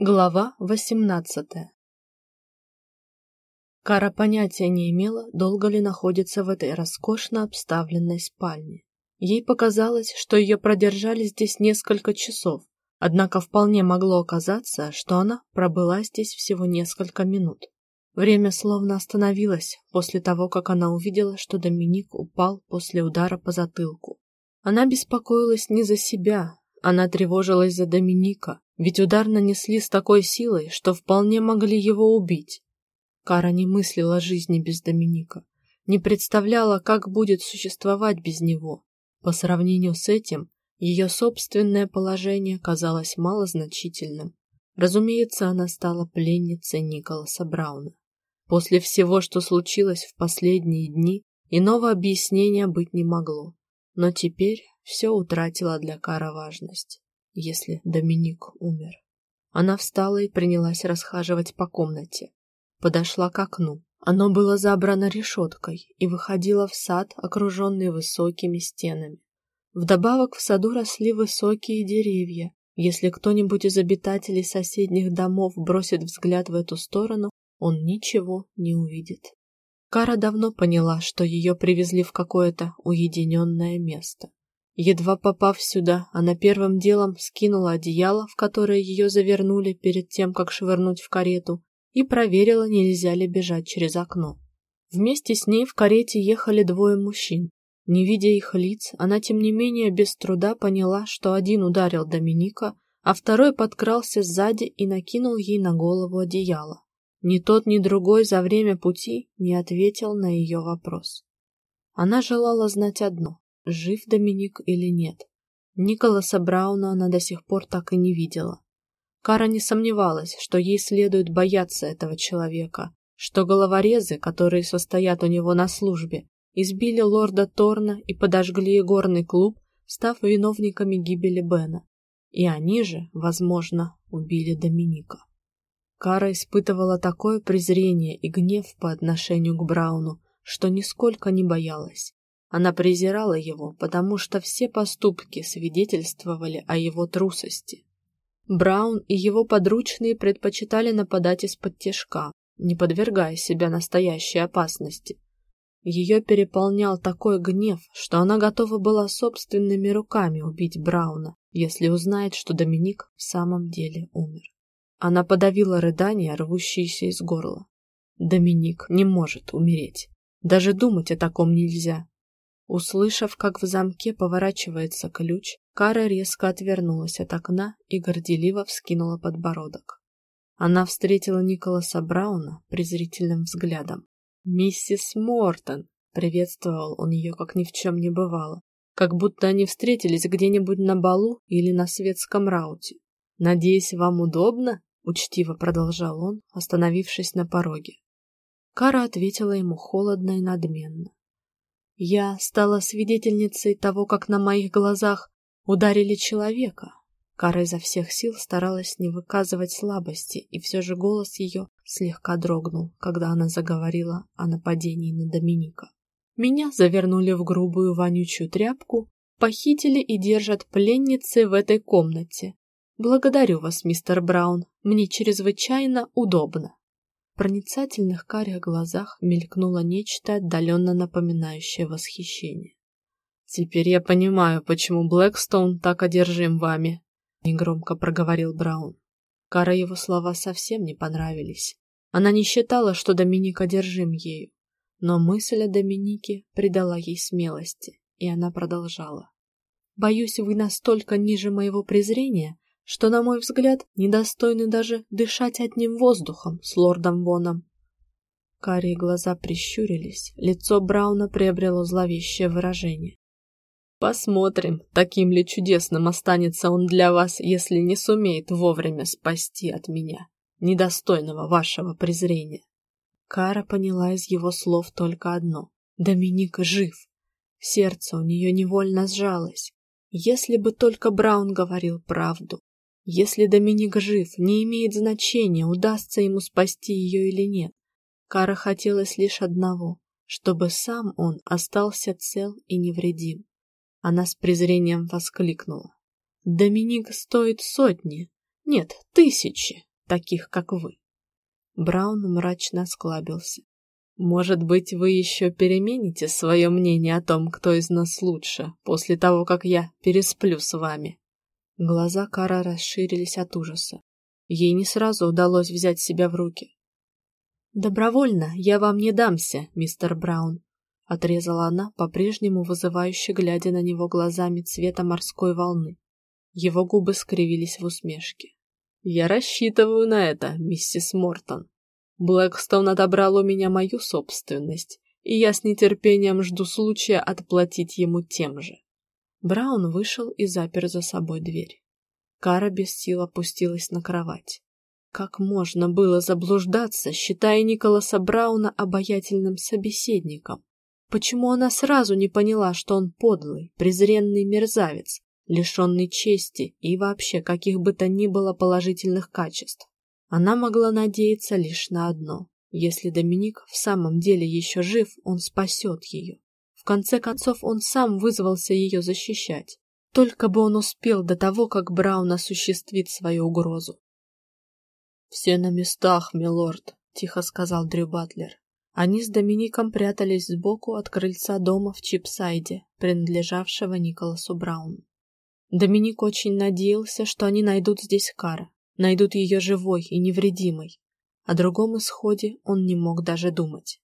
Глава восемнадцатая Кара понятия не имела, долго ли находится в этой роскошно обставленной спальне. Ей показалось, что ее продержали здесь несколько часов, однако вполне могло оказаться, что она пробыла здесь всего несколько минут. Время словно остановилось после того, как она увидела, что Доминик упал после удара по затылку. Она беспокоилась не за себя, она тревожилась за Доминика, ведь удар нанесли с такой силой, что вполне могли его убить. Кара не мыслила жизни без Доминика, не представляла, как будет существовать без него. По сравнению с этим, ее собственное положение казалось малозначительным. Разумеется, она стала пленницей Николаса Брауна. После всего, что случилось в последние дни, иного объяснения быть не могло. Но теперь все утратило для Кара важность если Доминик умер. Она встала и принялась расхаживать по комнате. Подошла к окну. Оно было забрано решеткой и выходило в сад, окруженный высокими стенами. Вдобавок в саду росли высокие деревья. Если кто-нибудь из обитателей соседних домов бросит взгляд в эту сторону, он ничего не увидит. Кара давно поняла, что ее привезли в какое-то уединенное место. Едва попав сюда, она первым делом скинула одеяло, в которое ее завернули перед тем, как швырнуть в карету, и проверила, нельзя ли бежать через окно. Вместе с ней в карете ехали двое мужчин. Не видя их лиц, она тем не менее без труда поняла, что один ударил Доминика, а второй подкрался сзади и накинул ей на голову одеяло. Ни тот, ни другой за время пути не ответил на ее вопрос. Она желала знать одно жив Доминик или нет. Николаса Брауна она до сих пор так и не видела. Кара не сомневалась, что ей следует бояться этого человека, что головорезы, которые состоят у него на службе, избили лорда Торна и подожгли игорный клуб, став виновниками гибели Бена. И они же, возможно, убили Доминика. Кара испытывала такое презрение и гнев по отношению к Брауну, что нисколько не боялась. Она презирала его, потому что все поступки свидетельствовали о его трусости. Браун и его подручные предпочитали нападать из-под тяжка, не подвергая себя настоящей опасности. Ее переполнял такой гнев, что она готова была собственными руками убить Брауна, если узнает, что Доминик в самом деле умер. Она подавила рыдания, рвущиеся из горла. Доминик не может умереть. Даже думать о таком нельзя. Услышав, как в замке поворачивается ключ, Кара резко отвернулась от окна и горделиво вскинула подбородок. Она встретила Николаса Брауна презрительным взглядом. «Миссис Мортон!» — приветствовал он ее, как ни в чем не бывало, как будто они встретились где-нибудь на балу или на светском рауте. «Надеюсь, вам удобно?» — учтиво продолжал он, остановившись на пороге. Кара ответила ему холодно и надменно. Я стала свидетельницей того, как на моих глазах ударили человека. Кара изо всех сил старалась не выказывать слабости, и все же голос ее слегка дрогнул, когда она заговорила о нападении на Доминика. Меня завернули в грубую вонючую тряпку, похитили и держат пленницей в этой комнате. Благодарю вас, мистер Браун, мне чрезвычайно удобно проницательных карих глазах мелькнуло нечто отдаленно напоминающее восхищение. «Теперь я понимаю, почему Блэкстоун так одержим вами», — негромко проговорил Браун. Кара его слова совсем не понравились. Она не считала, что Доминик одержим ею, но мысль о Доминике придала ей смелости, и она продолжала. «Боюсь, вы настолько ниже моего презрения, что, на мой взгляд, недостойны даже дышать одним воздухом с лордом Воном. Карие глаза прищурились, лицо Брауна приобрело зловещее выражение. Посмотрим, таким ли чудесным останется он для вас, если не сумеет вовремя спасти от меня, недостойного вашего презрения. Кара поняла из его слов только одно. Доминик жив. Сердце у нее невольно сжалось. Если бы только Браун говорил правду. Если Доминик жив, не имеет значения, удастся ему спасти ее или нет. Кара хотелось лишь одного, чтобы сам он остался цел и невредим. Она с презрением воскликнула. Доминик стоит сотни, нет, тысячи, таких, как вы. Браун мрачно осклабился. Может быть, вы еще перемените свое мнение о том, кто из нас лучше, после того, как я пересплю с вами. Глаза Кара расширились от ужаса. Ей не сразу удалось взять себя в руки. Добровольно я вам не дамся, мистер Браун, отрезала она, по-прежнему вызывающе глядя на него глазами цвета морской волны. Его губы скривились в усмешке. Я рассчитываю на это, миссис Мортон. Блэкстон отобрал у меня мою собственность, и я с нетерпением жду случая отплатить ему тем же. Браун вышел и запер за собой дверь. Кара без сил опустилась на кровать. Как можно было заблуждаться, считая Николаса Брауна обаятельным собеседником? Почему она сразу не поняла, что он подлый, презренный мерзавец, лишенный чести и вообще каких бы то ни было положительных качеств? Она могла надеяться лишь на одно. Если Доминик в самом деле еще жив, он спасет ее. Конце концов, он сам вызвался ее защищать. Только бы он успел до того, как Браун осуществит свою угрозу. «Все на местах, милорд», — тихо сказал Дрю Батлер. Они с Домиником прятались сбоку от крыльца дома в Чипсайде, принадлежавшего Николасу Брауну. Доминик очень надеялся, что они найдут здесь Кару, найдут ее живой и невредимой. О другом исходе он не мог даже думать.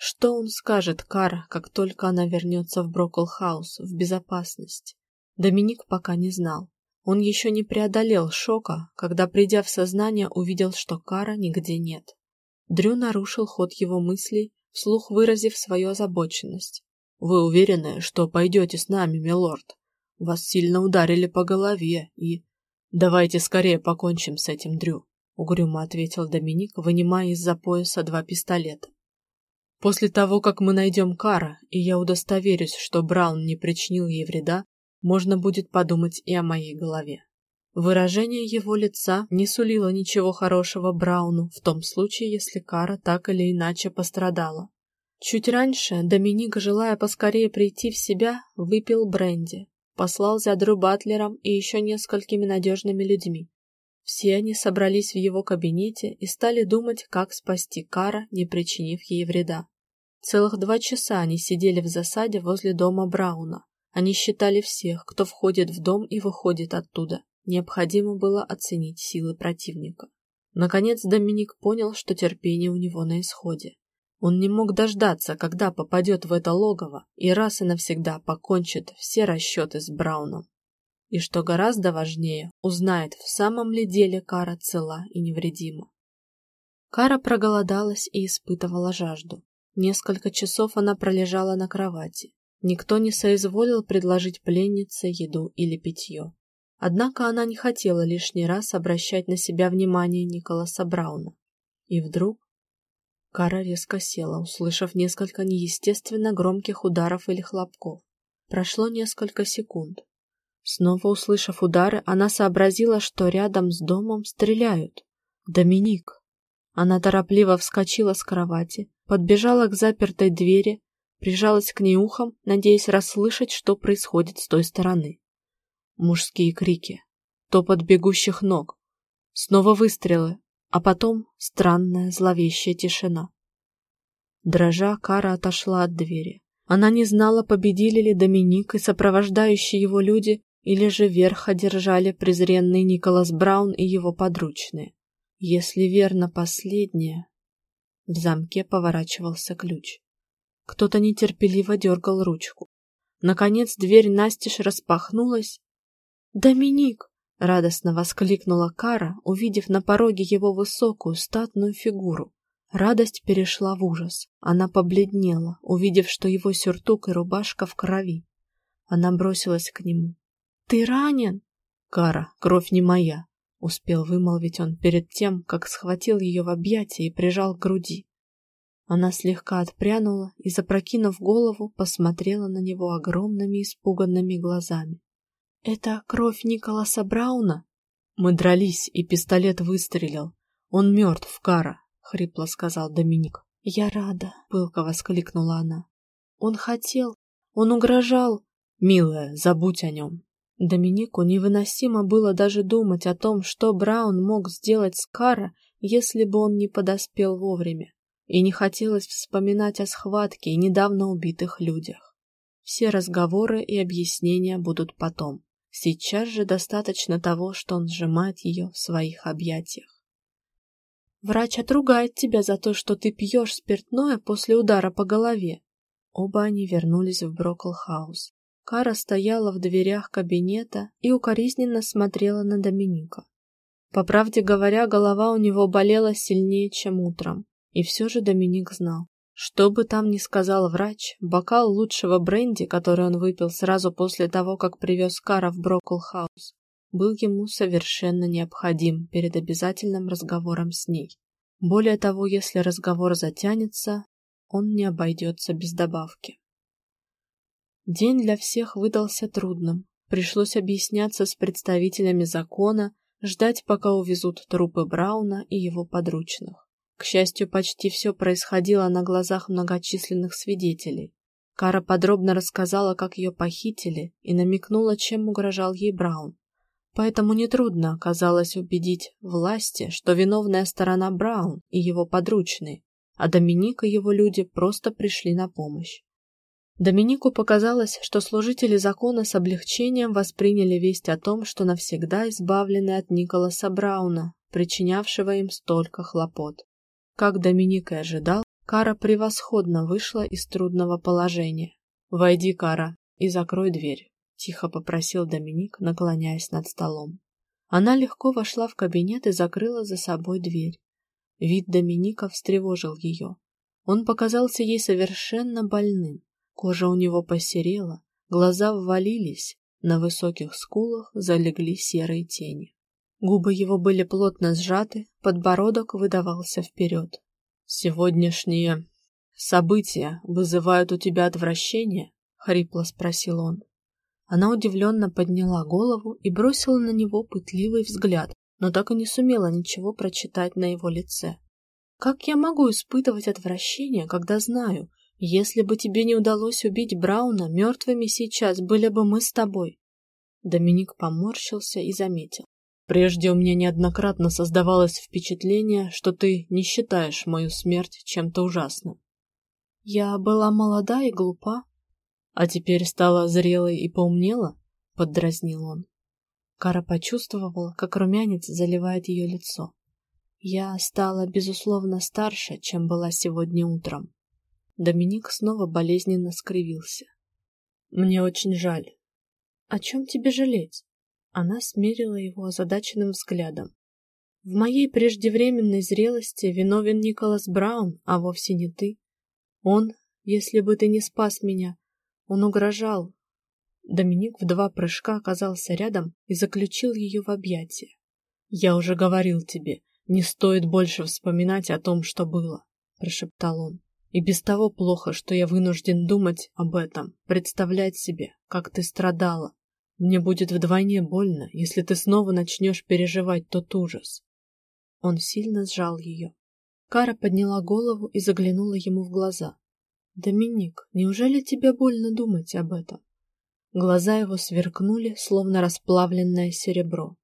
Что он скажет Каре, как только она вернется в Брокл-хаус в безопасность? Доминик пока не знал. Он еще не преодолел шока, когда, придя в сознание, увидел, что Кара нигде нет. Дрю нарушил ход его мыслей, вслух выразив свою озабоченность. «Вы уверены, что пойдете с нами, милорд? Вас сильно ударили по голове и...» Давайте скорее покончим с этим, Дрю, угрюмо ответил Доминик, вынимая из-за пояса два пистолета. После того, как мы найдем Кара, и я удостоверюсь, что Браун не причинил ей вреда, можно будет подумать и о моей голове. Выражение его лица не сулило ничего хорошего Брауну в том случае, если Кара так или иначе пострадала. Чуть раньше Доминик, желая поскорее прийти в себя, выпил бренди, послал за Дрю Батлером и еще несколькими надежными людьми. Все они собрались в его кабинете и стали думать, как спасти Кара, не причинив ей вреда. Целых два часа они сидели в засаде возле дома Брауна. Они считали всех, кто входит в дом и выходит оттуда. Необходимо было оценить силы противника. Наконец Доминик понял, что терпение у него на исходе. Он не мог дождаться, когда попадет в это логово и раз и навсегда покончит все расчеты с Брауном. И что гораздо важнее, узнает, в самом ли деле Кара цела и невредима. Кара проголодалась и испытывала жажду. Несколько часов она пролежала на кровати. Никто не соизволил предложить пленнице еду или питье. Однако она не хотела лишний раз обращать на себя внимание Николаса Брауна. И вдруг Кара резко села, услышав несколько неестественно громких ударов или хлопков. Прошло несколько секунд. Снова услышав удары, она сообразила, что рядом с домом стреляют. Доминик. Она торопливо вскочила с кровати, подбежала к запертой двери, прижалась к ней ухом, надеясь расслышать, что происходит с той стороны. Мужские крики, топот бегущих ног, снова выстрелы, а потом странная зловещая тишина. Дрожа, Кара отошла от двери. Она не знала, победили ли Доминик и сопровождающие его люди, или же верх одержали презренный Николас Браун и его подручные. Если верно последнее... В замке поворачивался ключ. Кто-то нетерпеливо дергал ручку. Наконец дверь настежь распахнулась. «Доминик!» Радостно воскликнула Кара, увидев на пороге его высокую статную фигуру. Радость перешла в ужас. Она побледнела, увидев, что его сюртук и рубашка в крови. Она бросилась к нему. «Ты ранен?» «Кара, кровь не моя», — успел вымолвить он перед тем, как схватил ее в объятия и прижал к груди. Она слегка отпрянула и, запрокинув голову, посмотрела на него огромными испуганными глазами. Это кровь Николаса Брауна? Мы дрались, и пистолет выстрелил. Он мертв, Кара, хрипло сказал Доминик. Я рада, пылко воскликнула она. Он хотел, он угрожал. Милая, забудь о нем. Доминику невыносимо было даже думать о том, что Браун мог сделать с Кара, если бы он не подоспел вовремя, и не хотелось вспоминать о схватке и недавно убитых людях. Все разговоры и объяснения будут потом. Сейчас же достаточно того, что он сжимает ее в своих объятиях. Врач отругает тебя за то, что ты пьешь спиртное после удара по голове. Оба они вернулись в Броклхаус. Кара стояла в дверях кабинета и укоризненно смотрела на Доминика. По правде говоря, голова у него болела сильнее, чем утром. И все же Доминик знал. Что бы там ни сказал врач, бокал лучшего бренди, который он выпил сразу после того, как привез Кара в Броклхаус, был ему совершенно необходим перед обязательным разговором с ней. Более того, если разговор затянется, он не обойдется без добавки. День для всех выдался трудным. Пришлось объясняться с представителями закона, ждать, пока увезут трупы Брауна и его подручных. К счастью, почти все происходило на глазах многочисленных свидетелей. Кара подробно рассказала, как ее похитили, и намекнула, чем угрожал ей Браун. Поэтому нетрудно оказалось убедить власти, что виновная сторона Браун и его подручные, а Доминик и его люди просто пришли на помощь. Доминику показалось, что служители закона с облегчением восприняли весть о том, что навсегда избавлены от Николаса Брауна, причинявшего им столько хлопот. Как Доминик и ожидал, Кара превосходно вышла из трудного положения. «Войди, Кара, и закрой дверь», тихо попросил Доминик, наклоняясь над столом. Она легко вошла в кабинет и закрыла за собой дверь. Вид Доминика встревожил ее. Он показался ей совершенно больным. Кожа у него посерела, глаза ввалились, на высоких скулах залегли серые тени. Губы его были плотно сжаты, подбородок выдавался вперед. «Сегодняшние события вызывают у тебя отвращение?» — хрипло спросил он. Она удивленно подняла голову и бросила на него пытливый взгляд, но так и не сумела ничего прочитать на его лице. «Как я могу испытывать отвращение, когда знаю, если бы тебе не удалось убить Брауна, мертвыми сейчас были бы мы с тобой?» Доминик поморщился и заметил. «Прежде у меня неоднократно создавалось впечатление, что ты не считаешь мою смерть чем-то ужасным». «Я была молода и глупа», а теперь стала зрелой и поумнела? Поддразнил он. Кара почувствовала, как румянец заливает ее лицо. Я стала, безусловно, старше, чем была сегодня утром. Доминик снова болезненно скривился. Мне очень жаль. О чем тебе жалеть? Она смерила его озадаченным взглядом. В моей преждевременной зрелости виновен Николас Браун, а вовсе не ты. Он, если бы ты не спас меня, он угрожал. Доминик в два прыжка оказался рядом и заключил ее в объятия. «Я уже говорил тебе, не стоит больше вспоминать о том, что было», — прошептал он. «И без того плохо, что я вынужден думать об этом, представлять себе, как ты страдала. Мне будет вдвойне больно, если ты снова начнешь переживать тот ужас». Он сильно сжал ее. Кара подняла голову и заглянула ему в глаза. Доминик, неужели тебе больно думать об этом? Глаза его сверкнули, словно расплавленное серебро.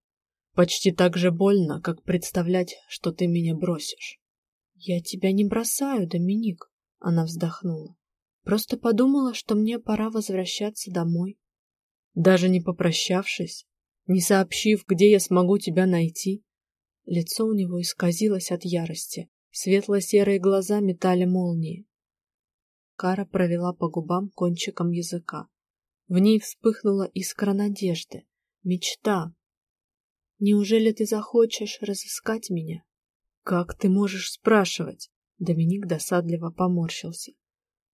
Почти так же больно, как представлять, что ты меня бросишь. Я тебя не бросаю, Доминик, она вздохнула. Просто подумала, что мне пора возвращаться домой. Даже не попрощавшись, не сообщив, где я смогу тебя найти. Лицо у него исказилось от ярости, светло-серые глаза метали молнии. Кара провела по губам кончиком языка. В ней вспыхнула искра надежды, мечта. Неужели ты захочешь разыскать меня? Как ты можешь спрашивать? Доминик досадливо поморщился.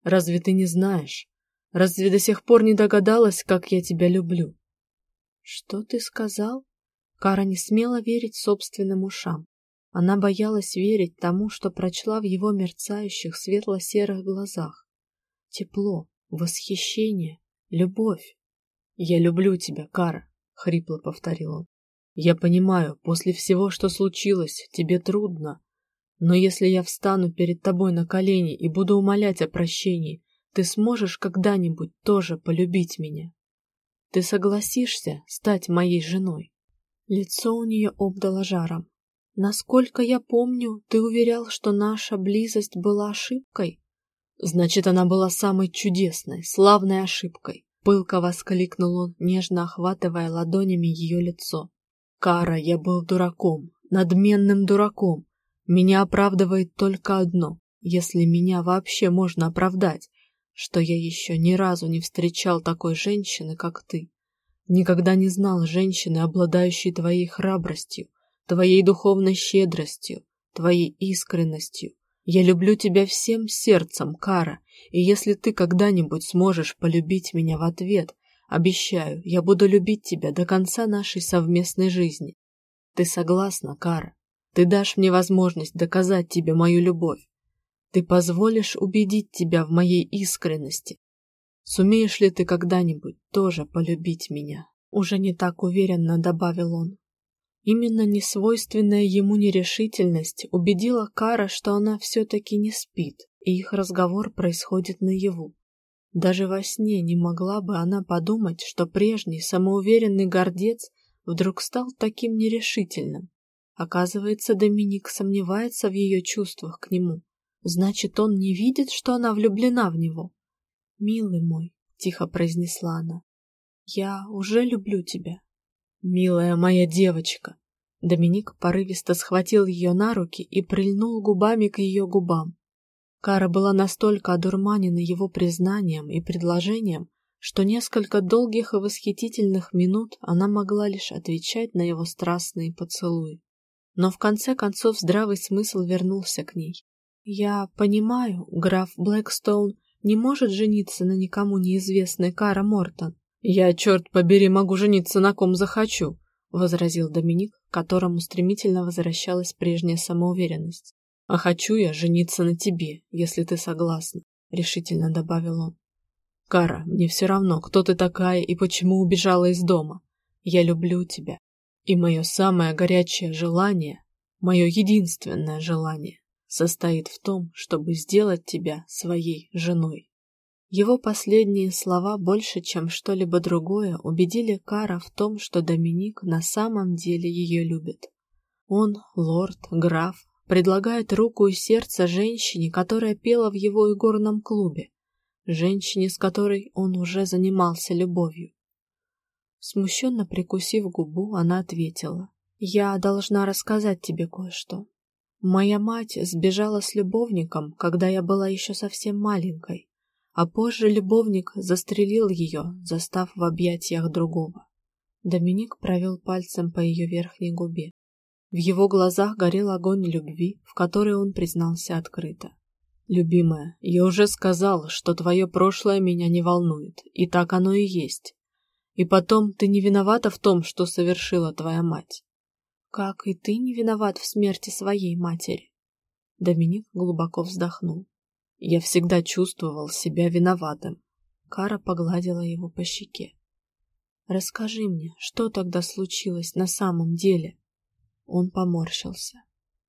Разве ты не знаешь? Разве до сих пор не догадалась, как я тебя люблю? Что ты сказал? Кара не смела верить собственным ушам. Она боялась верить тому, что прочла в его мерцающих светло-серых глазах тепло, восхищение, любовь. «Я люблю тебя, Кара», — хрипло повторил он. «Я понимаю, после всего, что случилось, тебе трудно. Но если я встану перед тобой на колени и буду умолять о прощении, ты сможешь когда-нибудь тоже полюбить меня?» Ты согласишься стать моей женой?» Лицо у нее обдало жаром. «Насколько я помню, ты уверял, что наша близость была ошибкой?» «Значит, она была самой чудесной, славной ошибкой», — пылко воскликнул он, нежно охватывая ладонями ее лицо. «Кара, я был дураком, надменным дураком. Меня оправдывает только одно, если меня вообще можно оправдать, что я еще ни разу не встречал такой женщины, как ты. Никогда не знал женщины, обладающей твоей храбростью, твоей духовной щедростью, твоей искренностью. Я люблю тебя всем сердцем, Кара, и если ты когда-нибудь сможешь полюбить меня в ответ, обещаю, я буду любить тебя до конца нашей совместной жизни. Ты согласна, Кара? Ты дашь мне возможность доказать тебе мою любовь. Ты позволишь убедить тебя в моей искренности. Сумеешь ли ты когда-нибудь тоже полюбить меня? Уже не так уверенно добавил он. Именно несвойственная ему нерешительность убедила Кара, что она все-таки не спит, и их разговор происходит наяву. Даже во сне не могла бы она подумать, что прежний самоуверенный гордец вдруг стал таким нерешительным. Оказывается, Доминик сомневается в ее чувствах к нему. Значит, он не видит, что она влюблена в него. «Милый мой», — тихо произнесла она, — «я уже люблю тебя». «Милая моя девочка!» Доминик порывисто схватил ее на руки и прильнул губами к ее губам. Кара была настолько одурманена его признанием и предложением, что несколько долгих и восхитительных минут она могла лишь отвечать на его страстные поцелуи. Но в конце концов здравый смысл вернулся к ней. «Я понимаю, граф Блэкстоун не может жениться на никому неизвестной Кара Мортон. Я, черт побери, могу жениться на ком захочу», — возразил Доминик, которому стремительно возвращалась прежняя самоуверенность. «А хочу я жениться на тебе, если ты согласна», — решительно добавил он. «Кара, мне все равно, кто ты такая и почему убежала из дома. Я люблю тебя. И мое самое горячее желание, мое единственное желание, состоит в том, чтобы сделать тебя своей женой. Его последние слова больше, чем что-либо другое, убедили Кара в том, что Доминик на самом деле ее любит. Он, лорд, граф, предлагает руку и сердце женщине, которая пела в его игорном клубе, женщине, с которой он уже занимался любовью. Смущенно прикусив губу, она ответила, «Я должна рассказать тебе кое-что. Моя мать сбежала с любовником, когда я была еще совсем маленькой, а позже любовник застрелил ее, застав в объятиях другого. Доминик провел пальцем по ее верхней губе. В его глазах горел огонь любви, в который он признался открыто. «Любимая, я уже сказал, что твое прошлое меня не волнует, и так оно и есть. И потом, ты не виновата в том, что совершила твоя мать. Как и ты не виноват в смерти своей матери. Доминик глубоко вздохнул. Я всегда чувствовал себя виноватым. Кара погладила его по щеке. Расскажи мне, что тогда случилось на самом деле? Он поморщился.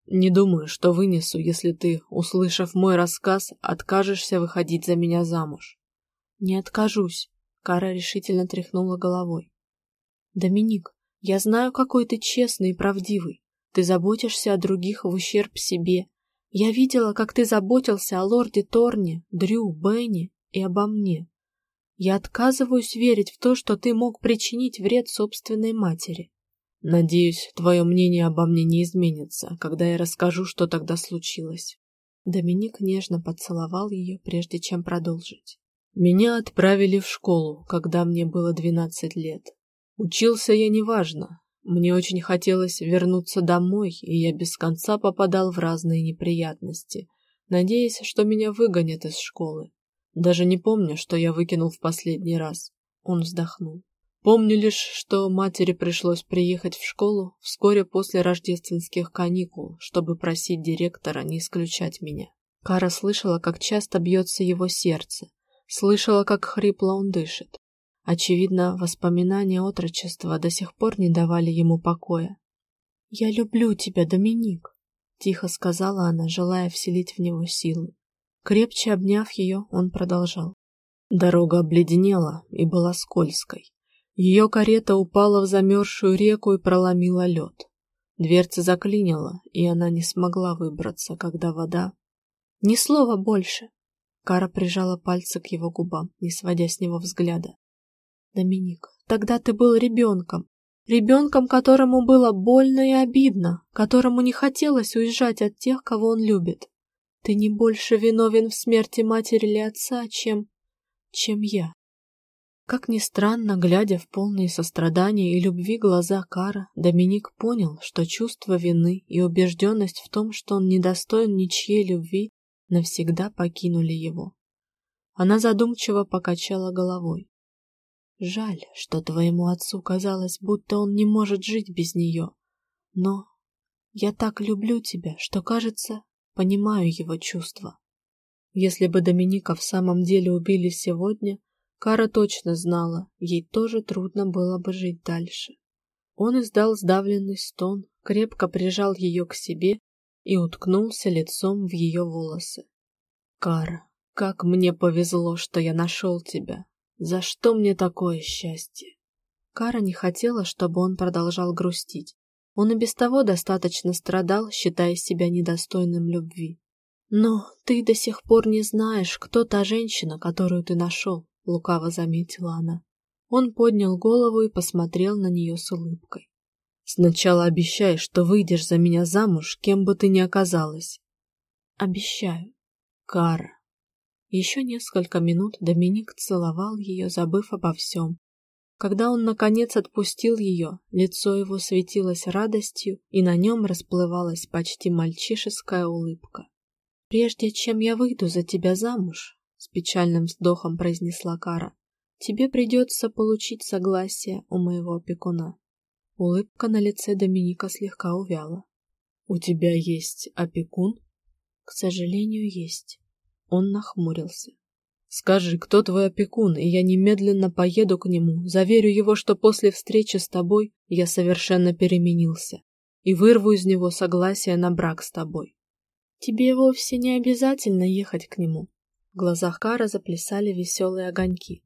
Не думаю, что вынесу, если ты, услышав мой рассказ, откажешься выходить за меня замуж. Не откажусь. Кара решительно тряхнула головой. Доминик, я знаю, какой ты честный и правдивый. Ты заботишься о других в ущерб себе. Я видела, как ты заботился о лорде Торне, Дрю, Бенни и обо мне. Я отказываюсь верить в то, что ты мог причинить вред собственной матери. Надеюсь, твое мнение обо мне не изменится, когда я расскажу, что тогда случилось. Доминик нежно поцеловал ее, прежде чем продолжить. Меня отправили в школу, когда мне было двенадцать лет. Учился я неважно. Мне очень хотелось вернуться домой, и я без конца попадал в разные неприятности, надеясь, что меня выгонят из школы. Даже не помню, что я выкинул в последний раз. Он вздохнул. Помню лишь, что матери пришлось приехать в школу вскоре после рождественских каникул, чтобы просить директора не исключать меня. Кара слышала, как часто бьется его сердце, слышала, как хрипло он дышит. Очевидно, воспоминания отрочества до сих пор не давали ему покоя. «Я люблю тебя, Доминик», — тихо сказала она, желая вселить в него силы. Крепче обняв ее, он продолжал. Дорога обледенела и была скользкой. Ее карета упала в замерзшую реку и проломила лед. Дверца заклинила, и она не смогла выбраться, когда вода... Ни слова больше. Кара прижала пальцы к его губам, не сводя с него взгляда. Доминик, тогда ты был ребенком. Ребенком, которому было больно и обидно, которому не хотелось уезжать от тех, кого он любит. Ты не больше виновен в смерти матери или отца, чем... чем я. Как ни странно, глядя в полные сострадания и любви глаза Кара, Доминик понял, что чувство вины и убежденность в том, что он недостоин ничьей любви, навсегда покинули его. Она задумчиво покачала головой. Жаль, что твоему отцу казалось, будто он не может жить без нее. Но я так люблю тебя, что, кажется, понимаю его чувства. Если бы Доминика в самом деле убили сегодня, Кара точно знала, ей тоже трудно было бы жить дальше. Он издал сдавленный стон, крепко прижал ее к себе и уткнулся лицом в ее волосы. «Кара, как мне повезло, что я нашел тебя! За что мне такое счастье?» Кара не хотела, чтобы он продолжал грустить. Он и без того достаточно страдал, считая себя недостойным любви. «Но ты до сих пор не знаешь, кто та женщина, которую ты нашел», — лукаво заметила она. Он поднял голову и посмотрел на нее с улыбкой. «Сначала обещай, что выйдешь за меня замуж, кем бы ты ни оказалась». «Обещаю». «Кара». Еще несколько минут Доминик целовал ее, забыв обо всем. Когда он, наконец, отпустил ее, лицо его светилось радостью, и на нем расплывалась почти мальчишеская улыбка. «Прежде чем я выйду за тебя замуж», — с печальным вздохом произнесла Кара, — «тебе придется получить согласие у моего опекуна». Улыбка на лице Доминика слегка увяла. «У тебя есть опекун?» «К сожалению, есть». Он нахмурился. «Скажи, кто твой опекун, и я немедленно поеду к нему, заверю его, что после встречи с тобой я совершенно переменился, и вырву из него согласие на брак с тобой». Тебе вовсе не обязательно ехать к нему. В глазах Кара заплясали веселые огоньки.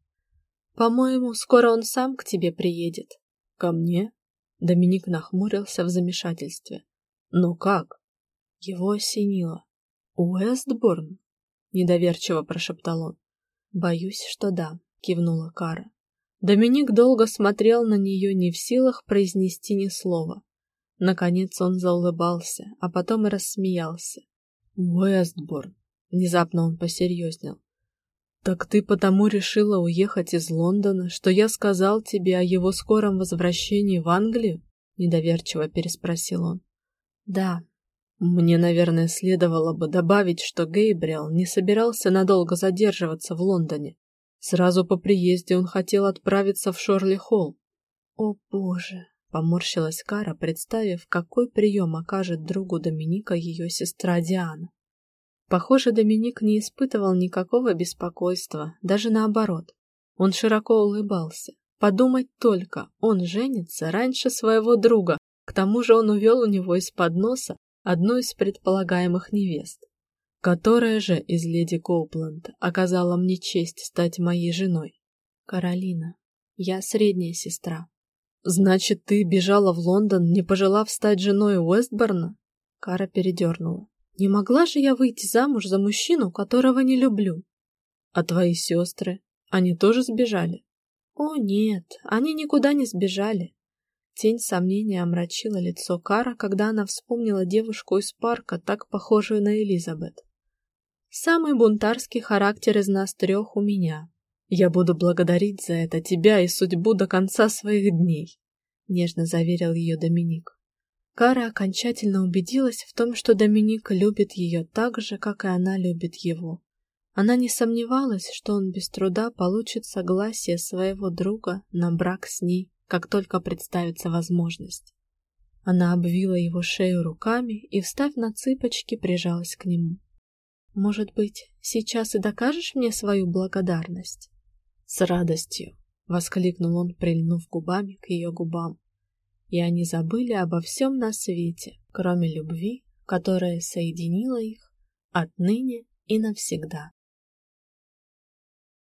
По-моему, скоро он сам к тебе приедет. Ко мне? Доминик нахмурился в замешательстве. Но как? Его осенило. Уэстборн? Недоверчиво прошептал он. Боюсь, что да, кивнула Кара. Доминик долго смотрел на нее, не в силах произнести ни слова. Наконец он заулыбался, а потом и рассмеялся. Уэстборн. Внезапно он посерьезнел. Так ты потому решила уехать из Лондона, что я сказал тебе о его скором возвращении в Англию? Недоверчиво переспросил он. Да. Мне, наверное, следовало бы добавить, что Гейбриэл не собирался надолго задерживаться в Лондоне. Сразу по приезде он хотел отправиться в Шорли-Холл. О, боже, Поморщилась Кара, представив, какой прием окажет другу Доминика ее сестра Диана. Похоже, Доминик не испытывал никакого беспокойства, даже наоборот. Он широко улыбался. Подумать только, он женится раньше своего друга, к тому же он увел у него из-под носа одну из предполагаемых невест. Которая же из леди Коупленд оказала мне честь стать моей женой? Каролина. Я средняя сестра. Значит, ты бежала в Лондон, не пожелав стать женой Уэстборна? Кара передернула. Не могла же я выйти замуж за мужчину, которого не люблю? А твои сестры? Они тоже сбежали? О, нет, они никуда не сбежали. Тень сомнения омрачила лицо Кара, когда она вспомнила девушку из парка, так похожую на Элизабет. Самый бунтарский характер из нас трех у меня, я буду благодарить за это тебя и судьбу до конца своих дней, нежно заверил ее Доминик. Кара окончательно убедилась в том, что Доминик любит ее так же, как и она любит его. Она не сомневалась, что он без труда получит согласие своего друга на брак с ней, как только представится возможность. Она обвила его шею руками и, встав на цыпочки, прижалась к нему. Может быть, сейчас и докажешь мне свою благодарность? С радостью, воскликнул он, прильнув губами к ее губам. И они забыли обо всем на свете, кроме любви, которая соединила их отныне и навсегда.